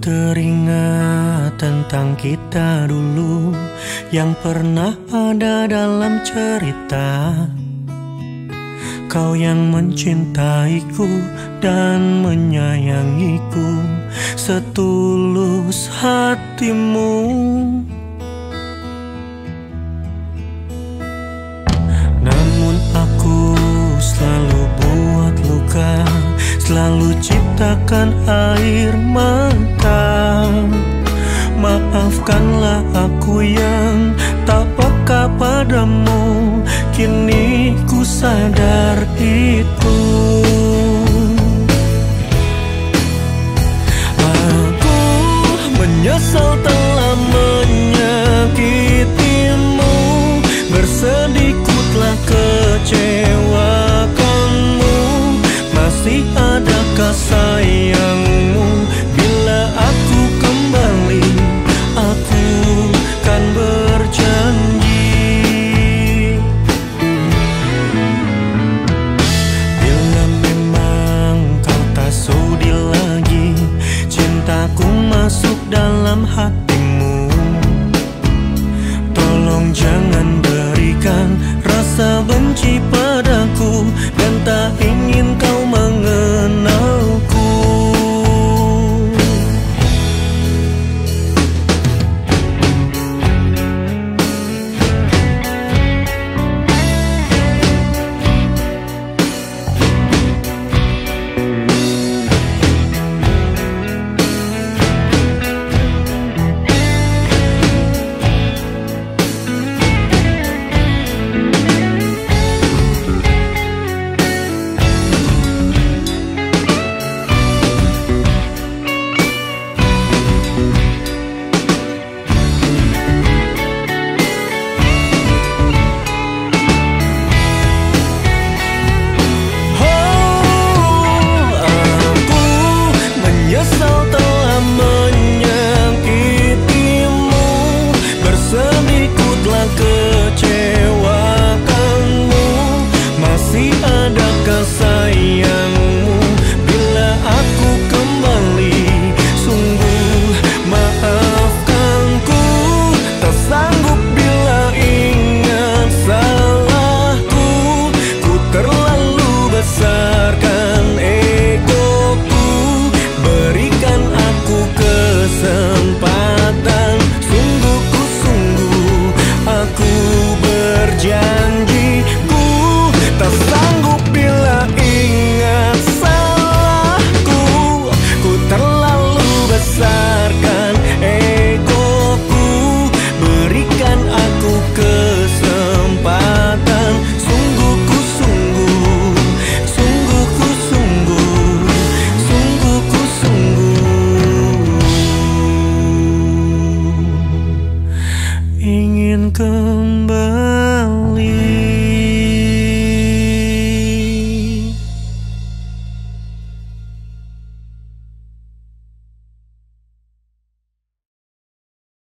teringat tentang kita dulu yang pernah ada dalam cerita. Kau yang mencintaiku dan menyayangiku setulus hatimu. selalu ciptakan air mata. Maafkanlah aku yang tak peka padamu. Kini ku sadar itu. Aku menyesal telah menyakitimu. Bersedih ku telah kecewakanmu. Masih sayangmu Bila aku kembali Aku kan berjanji. Bila memang kau tak sudi lagi Cintaku masuk dalam hati. in